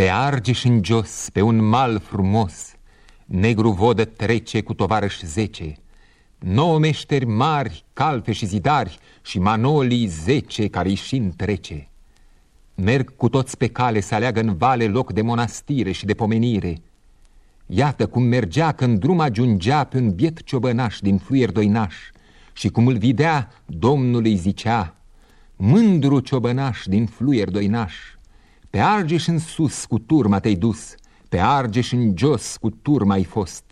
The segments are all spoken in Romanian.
Pe Argeș în jos, pe un mal frumos, Negru vodă trece cu tovarăși zece, Nouă meșteri mari, calfe și zidari Și manolii zece care-i și întrece. Merg cu toți pe cale să aleagă în vale loc de monastire și de pomenire. Iată cum mergea când drum ajungea pe un biet ciobănaș din fluier doinaș și cum îl videa, Domnul îi zicea, Mândru ciobănaș din fluier doinaș, pe Argeș în sus cu turma te-ai dus, pe Argeș în jos cu turma ai fost.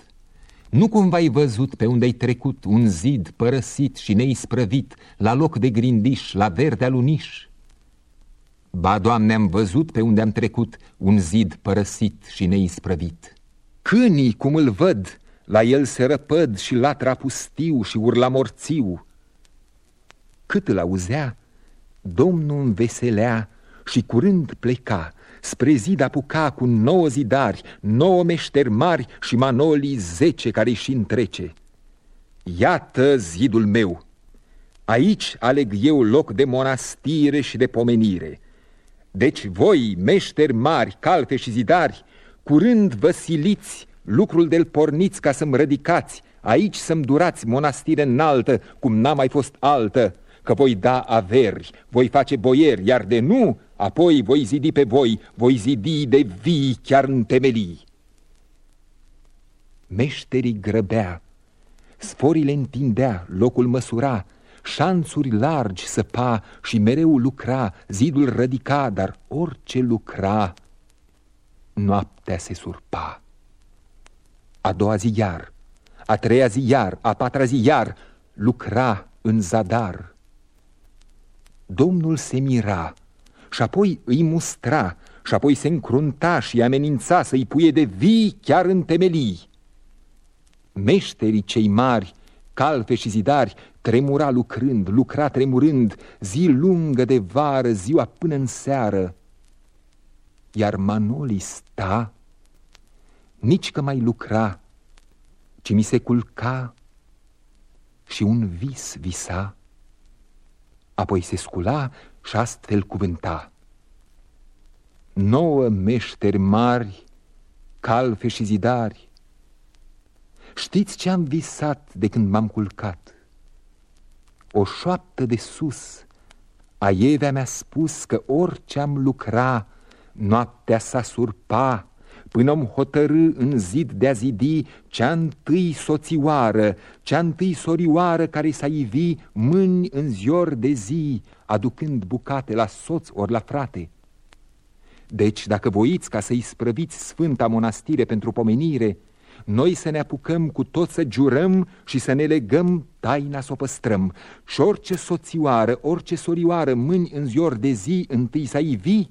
Nu cumva ai văzut pe unde ai trecut un zid părăsit și neisprăvit, la loc de grindiș, la verde aluniș? Ba, Doamne, am văzut pe unde am trecut un zid părăsit și neisprăvit. Câinii, cum îl văd, la el se răpăd și latra pustiu și urla morțiu. Cât îl auzea, Domnul înveselea și curând pleca, spre zid apuca cu nouă zidari, nouă meșteri mari și manolii zece care și întrece. Iată zidul meu! Aici aleg eu loc de monastire și de pomenire. Deci voi, meșteri mari, calfe și zidari, curând vă siliți lucrul del porniți ca să-mi rădicați, aici să-mi durați monastire înaltă, cum n-a mai fost altă, că voi da averi, voi face boieri, iar de nu, apoi voi zidi pe voi, voi zidi de vii chiar în temelii. Meșterii grăbea, sforile întindea, locul măsura, șanțuri largi săpa și mereu lucra, zidul rădica, dar orice lucra, noaptea se surpa. A doua zi iar, a treia zi iar, a patra zi iar, lucra în zadar. Domnul se mira și apoi îi mustra și apoi se încrunta și amenința să-i puie de vii chiar în temelii. Meșterii cei mari, calfe și zidari, tremura lucrând, lucra tremurând, zi lungă de vară, ziua până în seară. Iar Manoli sta, nici că mai lucra, ci mi se culca și un vis visa apoi se scula și astfel cuvânta. Nouă meșteri mari, calfe și zidari, știți ce am visat de când m-am culcat? O șoaptă de sus, a Evea mi-a spus că orice am lucra, noaptea s-a surpa, până om hotărâ în zid de-a zidi cea întâi soțioară, cea întâi sorioară care s-a ivi mâini în zior de zi, aducând bucate la soț ori la frate. Deci, dacă voiți ca să-i sprăviți sfânta monastire pentru pomenire, noi să ne apucăm cu tot să jurăm și să ne legăm taina să o păstrăm. Și orice soțioară, orice sorioară, mâini în zior de zi, întâi să ivi,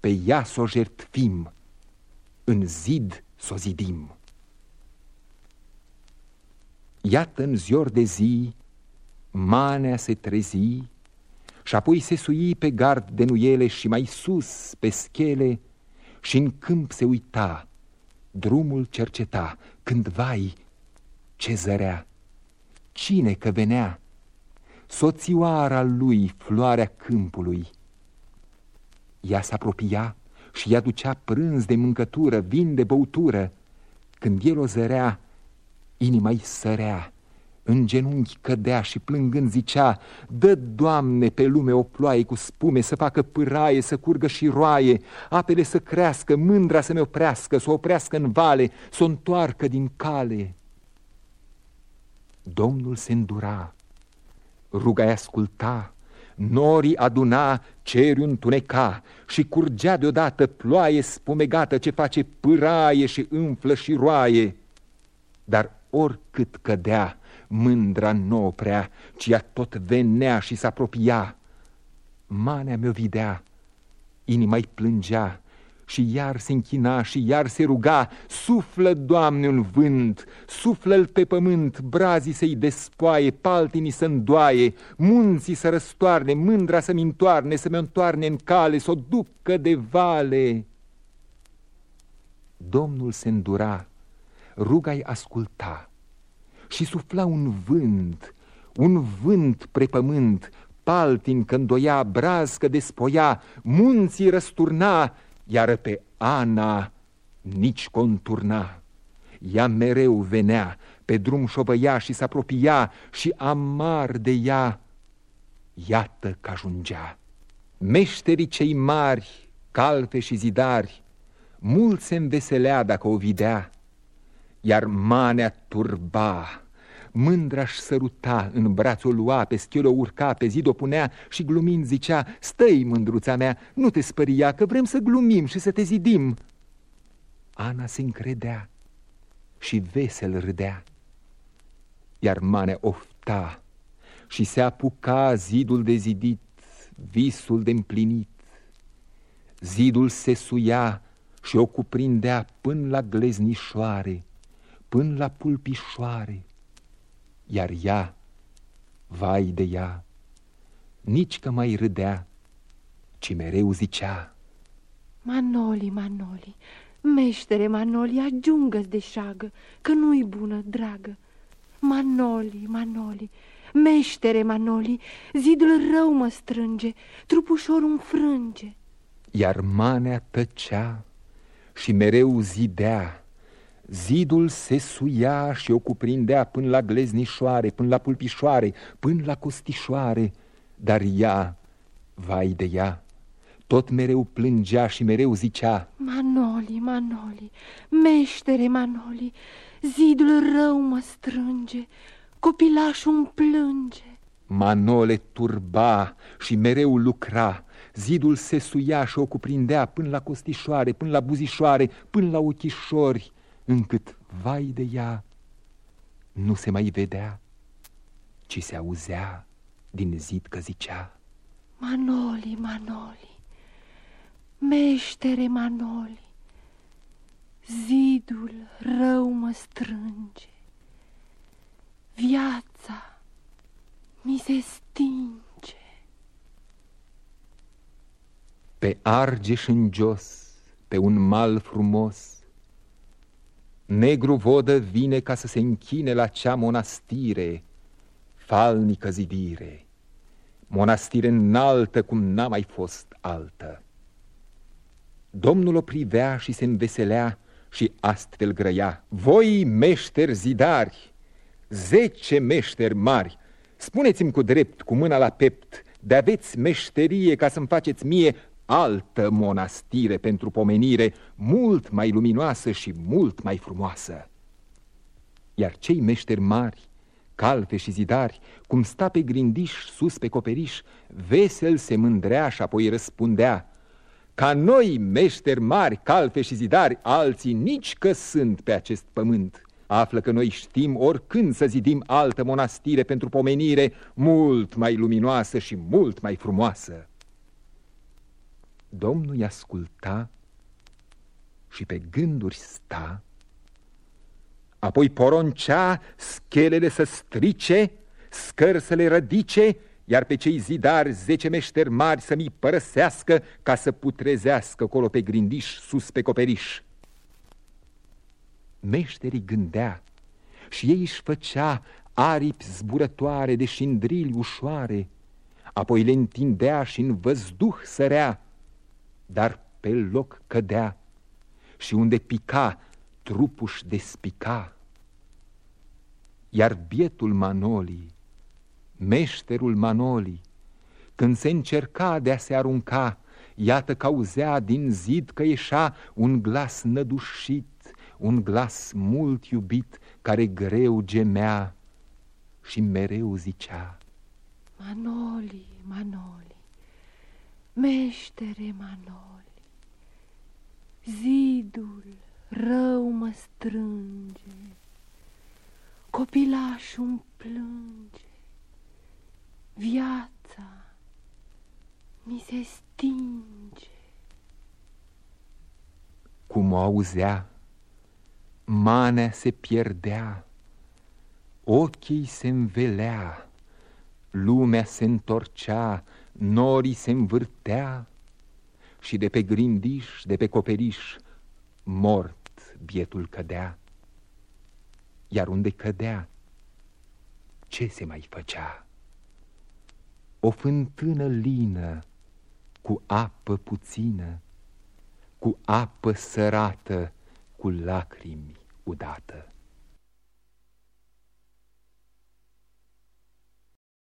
pe ea să o jertfim în zid s-o zidim. Iată în zior de zi, manea se trezi și apoi se sui pe gard de nuiele și mai sus pe schele și în câmp se uita, drumul cerceta, când vai, ce zărea, cine că venea, soțioara lui, floarea câmpului. Ea s-apropia și ea ducea prânz de mâncătură, vin de băutură. Când el o zărea, inima-i sărea, în genunchi cădea și plângând zicea, Dă, Doamne, pe lume o ploaie cu spume, să facă pâraie, să curgă și roaie, apele să crească, mândra să-mi oprească, să o oprească în vale, să o întoarcă din cale. Domnul se îndura, ruga asculta, Norii aduna, ceriul întuneca și curgea deodată ploaie spumegată ce face pâraie și înflă și roaie. Dar oricât cădea, mândra nu oprea, ci ea tot venea și s-apropia. Manea mi-o videa, inima-i plângea, și iar se închina și iar se ruga, Suflă, Doamne, un vânt, suflă-l pe pământ, brazii să-i despoaie, paltinii să îndoaie, munții să răstoarne, mândra să-mi întoarne, să-mi întoarne în cale, să o ducă de vale. Domnul se îndura, ruga-i asculta și sufla un vânt, un vânt prepământ, paltin că îndoia, braz că despoia, munții răsturna, iar pe Ana nici conturna. Ea mereu venea, pe drum șovăia și se apropia și amar de ea, iată că ajungea. Meșterii cei mari, calfe și zidari, mult se înveselea dacă o videa, iar manea turba, mândra-și săruta, în braț o lua, pe schiul o urca, pe zid o punea și glumind zicea, Stai, mândruța mea, nu te spăria, că vrem să glumim și să te zidim. Ana se încredea și vesel râdea, iar manea ofta și se apuca zidul de zidit, visul de împlinit. Zidul se suia și o cuprindea până la gleznișoare, până la pulpișoare, iar ea, vai de ea, nici că mai râdea, ci mereu zicea. Manoli, Manoli, meștere Manoli, ajungă de șagă, că nu-i bună, dragă. Manoli, Manoli, meștere Manoli, zidul rău mă strânge, trupușor înfrânge. Iar manea tăcea și mereu zidea, Zidul se suia și o cuprindea până la gleznișoare, până la pulpișoare, până la costișoare, dar ea, vai de ea, tot mereu plângea și mereu zicea Manoli, Manoli, meștere Manoli, zidul rău mă strânge, copilașul îmi plânge. Manole turba și mereu lucra, zidul se suia și o cuprindea până la costișoare, până la buzișoare, până la ochișori, încât, vai de ea, nu se mai vedea, ci se auzea din zid că zicea Manoli, Manoli, meștere Manoli, zidul rău mă strânge, viața mi se stinge. Pe Argeș în jos, pe un mal frumos, Negru vodă vine ca să se închine la cea monastire, falnică zidire, monastire înaltă cum n-a mai fost altă. Domnul o privea și se înveselea și astfel grăia. Voi, meșteri zidari, zece meșteri mari, spuneți-mi cu drept, cu mâna la pept, de aveți meșterie ca să-mi faceți mie altă monastire pentru pomenire, mult mai luminoasă și mult mai frumoasă. Iar cei meșteri mari, calfe și zidari, cum sta pe grindiș sus pe coperiș, vesel se mândrea și apoi răspundea, ca noi, meșteri mari, calfe și zidari, alții nici că sunt pe acest pământ. Află că noi știm oricând să zidim altă monastire pentru pomenire, mult mai luminoasă și mult mai frumoasă. Domnul i asculta și pe gânduri sta, apoi poroncea schelele să strice, scări să le rădice, iar pe cei zidari zece meșteri mari să mi părăsească ca să putrezească colo pe grindiș, sus pe coperiș. Meșterii gândea și ei își făcea aripi zburătoare de șindrili ușoare, apoi le întindea și în văzduh sărea, dar pe loc cădea și unde pica, trupuș despica. Iar bietul Manoli, meșterul Manoli, când se încerca de a se arunca, iată că auzea din zid că ieșa un glas nădușit, un glas mult iubit, care greu gemea și mereu zicea. Manoli, Manoli, Meștere Manoli, zidul rău mă strânge, copilașul îmi plânge, viața mi se stinge. Cum o auzea, manea se pierdea, ochii se învelea, lumea se întorcea, norii se învârtea și de pe grindiș, de pe coperiș, mort bietul cădea. Iar unde cădea, ce se mai făcea? O fântână lină cu apă puțină, cu apă sărată, cu lacrimi udată.